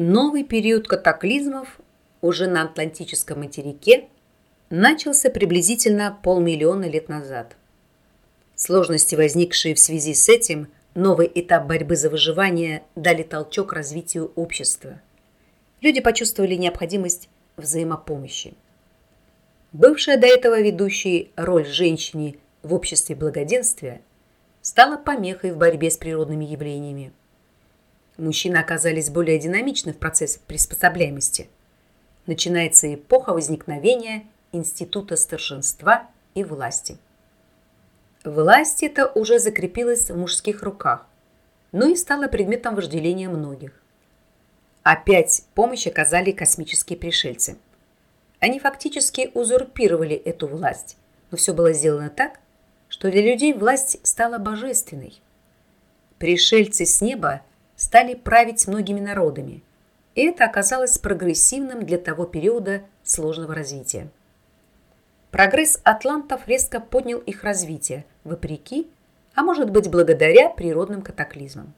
Новый период катаклизмов уже на Атлантическом материке начался приблизительно полмиллиона лет назад. Сложности, возникшие в связи с этим, новый этап борьбы за выживание дали толчок развитию общества. Люди почувствовали необходимость взаимопомощи. Бывшая до этого ведущей роль женщине в обществе благоденствия стала помехой в борьбе с природными явлениями. Мужчины оказались более динамичны в процессе приспособляемости. Начинается эпоха возникновения института старшинства и власти. Власть эта уже закрепилась в мужских руках, но и стала предметом вожделения многих. Опять помощь оказали космические пришельцы. Они фактически узурпировали эту власть, но все было сделано так, что для людей власть стала божественной. Пришельцы с неба стали править многими народами, и это оказалось прогрессивным для того периода сложного развития. Прогресс атлантов резко поднял их развитие, вопреки, а может быть благодаря природным катаклизмам.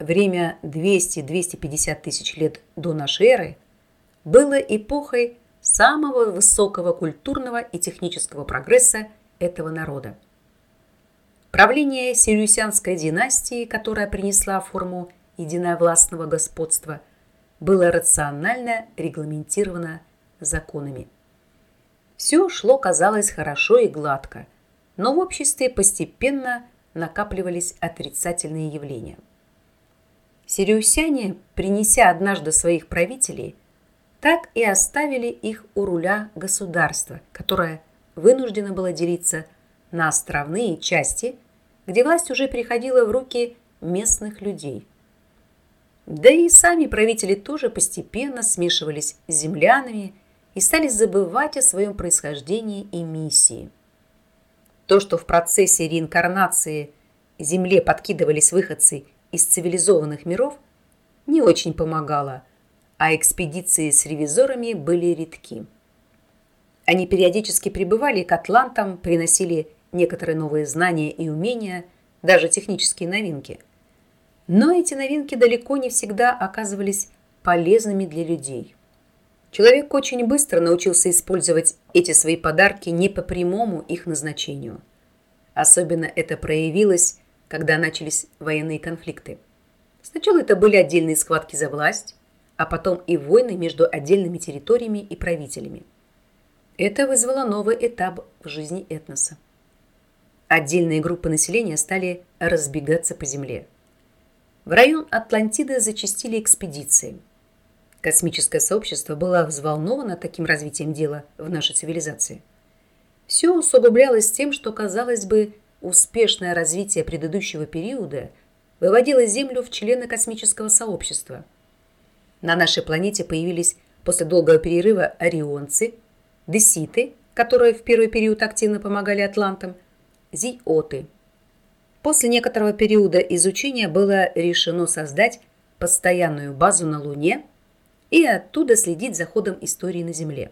Время 200-250 тысяч лет до нашей эры было эпохой самого высокого культурного и технического прогресса этого народа. Правление Сириусянской династии, которая принесла форму единовластного господства, было рационально регламентировано законами. Все шло, казалось, хорошо и гладко, но в обществе постепенно накапливались отрицательные явления. Сириусяне, принеся однажды своих правителей, так и оставили их у руля государства, которое вынуждено было делиться на островные части, где власть уже переходила в руки местных людей. Да и сами правители тоже постепенно смешивались с землянами и стали забывать о своем происхождении и миссии. То, что в процессе реинкарнации Земле подкидывались выходцы из цивилизованных миров, не очень помогало, а экспедиции с ревизорами были редки. Они периодически прибывали к атлантам, приносили некоторые новые знания и умения, даже технические новинки. Но эти новинки далеко не всегда оказывались полезными для людей. Человек очень быстро научился использовать эти свои подарки не по прямому их назначению. Особенно это проявилось, когда начались военные конфликты. Сначала это были отдельные схватки за власть, а потом и войны между отдельными территориями и правителями – это вызвало новый этап в жизни этноса. Отдельные группы населения стали разбегаться по земле. В район Атлантиды зачастили экспедиции. Космическое сообщество было взволновано таким развитием дела в нашей цивилизации. Все усугублялось тем, что, казалось бы, успешное развитие предыдущего периода выводило Землю в члены космического сообщества. На нашей планете появились после долгого перерыва орионцы – деситы, которые в первый период активно помогали атлантам, зиоты. После некоторого периода изучения было решено создать постоянную базу на Луне и оттуда следить за ходом истории на Земле.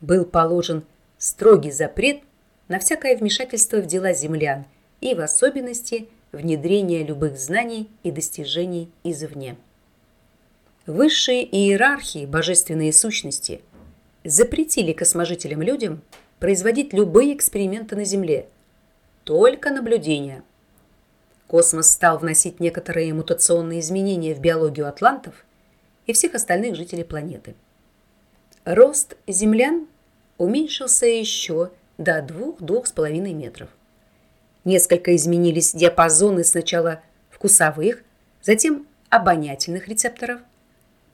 Был положен строгий запрет на всякое вмешательство в дела землян и в особенности внедрение любых знаний и достижений извне. Высшие иерархии божественные сущности – запретили косможителям людям производить любые эксперименты на Земле, только наблюдения. Космос стал вносить некоторые мутационные изменения в биологию атлантов и всех остальных жителей планеты. Рост землян уменьшился еще до 2-2,5 метров. Несколько изменились диапазоны сначала вкусовых, затем обонятельных рецепторов,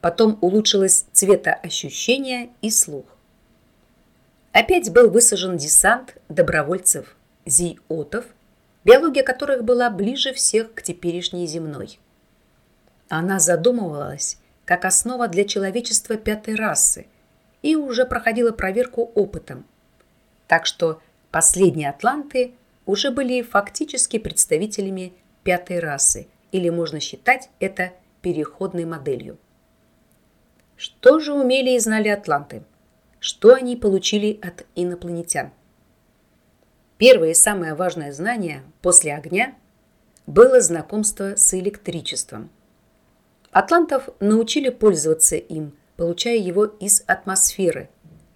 Потом улучшилось цветоощущение и слух. Опять был высажен десант добровольцев, зиотов, биология которых была ближе всех к теперешней земной. Она задумывалась как основа для человечества пятой расы и уже проходила проверку опытом. Так что последние атланты уже были фактически представителями пятой расы, или можно считать это переходной моделью. Что же умели и знали атланты? Что они получили от инопланетян? Первое и самое важное знание после огня было знакомство с электричеством. Атлантов научили пользоваться им, получая его из атмосферы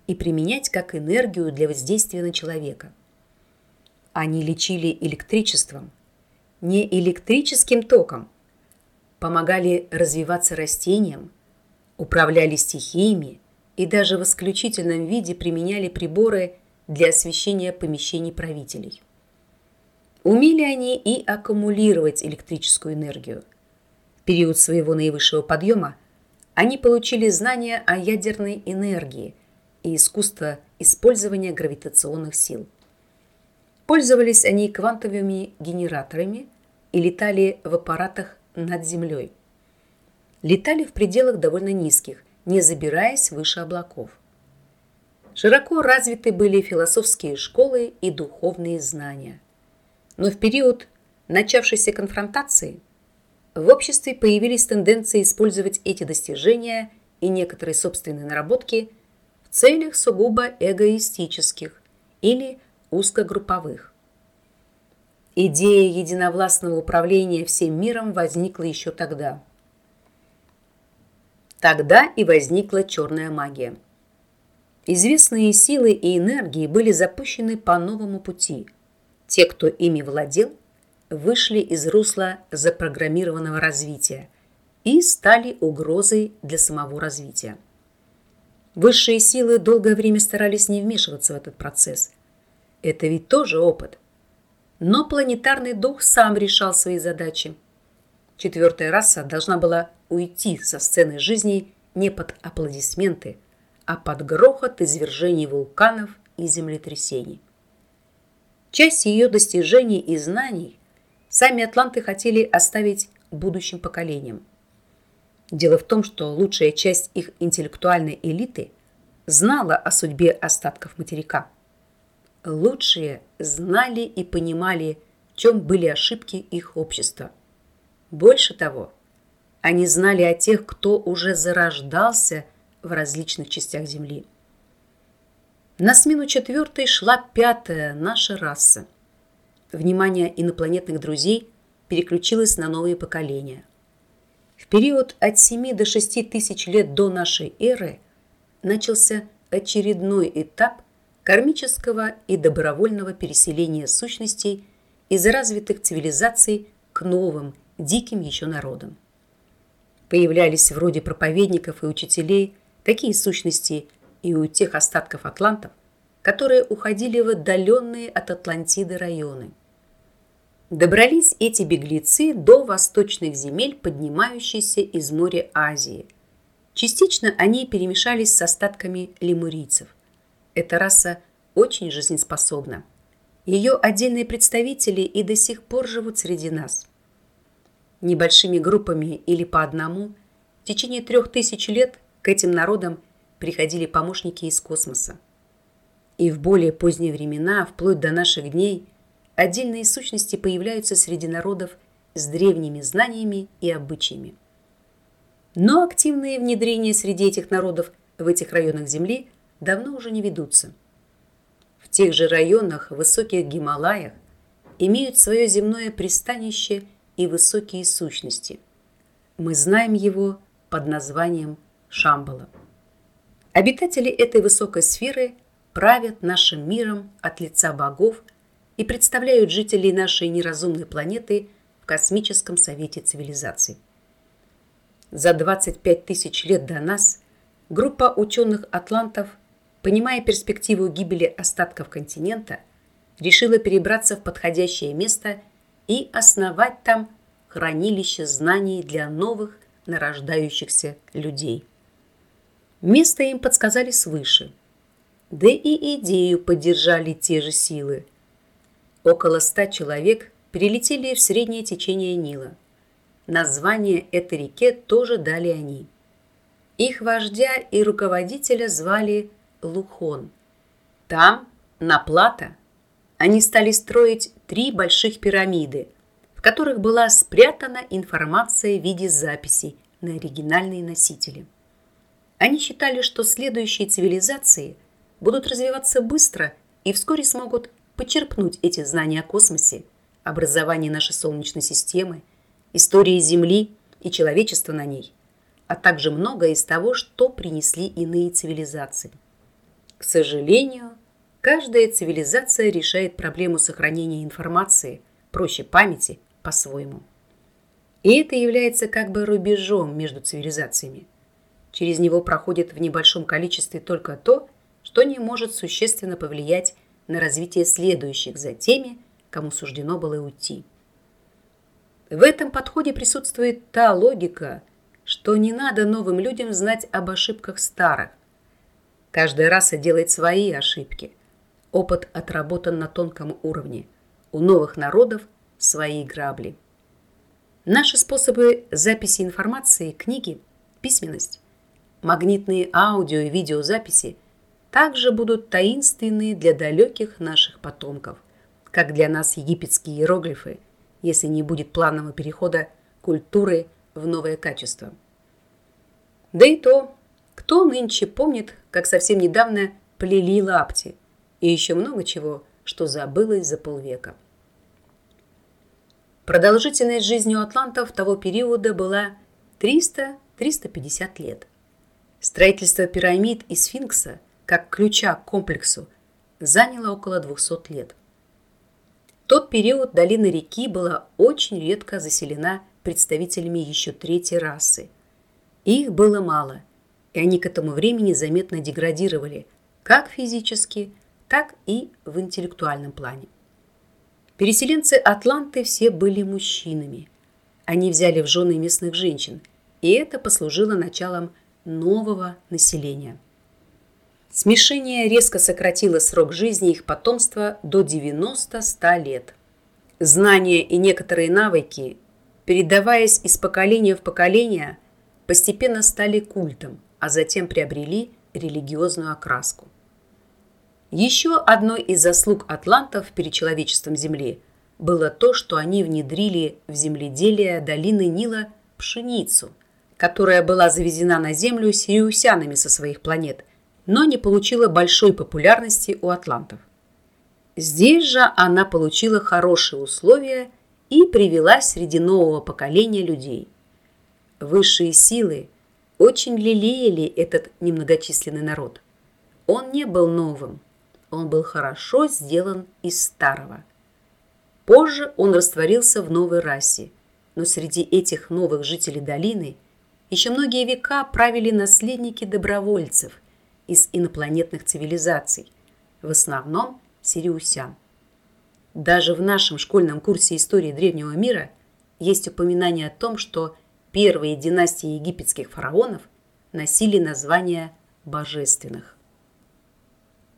и применять как энергию для воздействия на человека. Они лечили электричеством, не электрическим током, помогали развиваться растениям, управляли стихиями и даже в исключительном виде применяли приборы для освещения помещений правителей. Умели они и аккумулировать электрическую энергию. В период своего наивысшего подъема они получили знания о ядерной энергии и искусство использования гравитационных сил. Пользовались они квантовыми генераторами и летали в аппаратах над Землей. Летали в пределах довольно низких, не забираясь выше облаков. Широко развиты были философские школы и духовные знания. Но в период начавшейся конфронтации в обществе появились тенденции использовать эти достижения и некоторые собственные наработки в целях сугубо эгоистических или узкогрупповых. Идея единовластного управления всем миром возникла еще тогда. Тогда и возникла черная магия. Известные силы и энергии были запущены по новому пути. Те, кто ими владел, вышли из русла запрограммированного развития и стали угрозой для самого развития. Высшие силы долгое время старались не вмешиваться в этот процесс – это ведь тоже опыт. Но планетарный дух сам решал свои задачи. Четвертая раса должна была уйти со сцены жизни не под аплодисменты, а под грохот извержений вулканов и землетрясений. Часть ее достижений и знаний сами атланты хотели оставить будущим поколениям. Дело в том, что лучшая часть их интеллектуальной элиты знала о судьбе остатков материка – лучшие знали и понимали, в чем были ошибки их общества. Больше того, они знали о тех, кто уже зарождался в различных частях Земли. На смену четвертой шла пятая наша раса. Внимание инопланетных друзей переключилось на новые поколения. В период от 7 до 6 тысяч лет до нашей эры начался очередной этап кармического и добровольного переселения сущностей из развитых цивилизаций к новым, диким еще народам. Появлялись вроде проповедников и учителей такие сущности и у тех остатков атлантов, которые уходили в отдаленные от Атлантиды районы. Добрались эти беглецы до восточных земель, поднимающейся из моря Азии. Частично они перемешались с остатками лемурийцев. Эта раса очень жизнеспособна. Ее отдельные представители и до сих пор живут среди нас. Небольшими группами или по одному в течение трех тысяч лет к этим народам приходили помощники из космоса. И в более поздние времена, вплоть до наших дней, отдельные сущности появляются среди народов с древними знаниями и обычаями. Но активные внедрения среди этих народов в этих районах Земли – давно уже не ведутся. В тех же районах, высоких Гималаях, имеют свое земное пристанище и высокие сущности. Мы знаем его под названием Шамбала. Обитатели этой высокой сферы правят нашим миром от лица богов и представляют жителей нашей неразумной планеты в космическом совете цивилизаций. За 25 тысяч лет до нас группа ученых-атлантов понимая перспективу гибели остатков континента, решила перебраться в подходящее место и основать там хранилище знаний для новых нарождающихся людей. Место им подсказали свыше, да и идею поддержали те же силы. Около ста человек перелетели в среднее течение Нила. Название этой реке тоже дали они. Их вождя и руководителя звали Лухон. Там, на Плата, они стали строить три больших пирамиды, в которых была спрятана информация в виде записей на оригинальные носители. Они считали, что следующие цивилизации будут развиваться быстро и вскоре смогут почерпнуть эти знания о космосе, образовании нашей Солнечной системы, истории Земли и человечества на ней. а также многое из того, что принесли иные цивилизации. К сожалению, каждая цивилизация решает проблему сохранения информации, проще памяти, по-своему. И это является как бы рубежом между цивилизациями. Через него проходит в небольшом количестве только то, что не может существенно повлиять на развитие следующих за теми, кому суждено было уйти. В этом подходе присутствует та логика, что не надо новым людям знать об ошибках старых. Каждая раса делает свои ошибки. Опыт отработан на тонком уровне. У новых народов свои грабли. Наши способы записи информации, книги, письменность, магнитные аудио и видеозаписи также будут таинственны для далеких наших потомков, как для нас египетские иероглифы, если не будет плавного перехода культуры в новое качество. Да и то, кто нынче помнит, как совсем недавно плели лапти и еще много чего, что забылось за полвека. Продолжительность жизни у атлантов того периода была 300-350 лет. Строительство пирамид и сфинкса, как ключа к комплексу, заняло около 200 лет. В тот период долина реки была очень редко заселена представителями еще третьей расы. Их было мало, и они к этому времени заметно деградировали как физически, так и в интеллектуальном плане. Переселенцы Атланты все были мужчинами. Они взяли в жены местных женщин, и это послужило началом нового населения. Смешение резко сократило срок жизни их потомства до 90-100 лет. Знания и некоторые навыки, передаваясь из поколения в поколение, постепенно стали культом, а затем приобрели религиозную окраску. Еще одной из заслуг атлантов перед человечеством Земли было то, что они внедрили в земледелие долины Нила пшеницу, которая была завезена на Землю сириусянами со своих планет, но не получила большой популярности у атлантов. Здесь же она получила хорошие условия и привелась среди нового поколения людей. Высшие силы очень лелеяли этот немногочисленный народ. Он не был новым, он был хорошо сделан из старого. Позже он растворился в новой расе, но среди этих новых жителей долины еще многие века правили наследники добровольцев из инопланетных цивилизаций, в основном сириусян. Даже в нашем школьном курсе истории древнего мира есть упоминание о том, что первые династии египетских фараонов носили название божественных.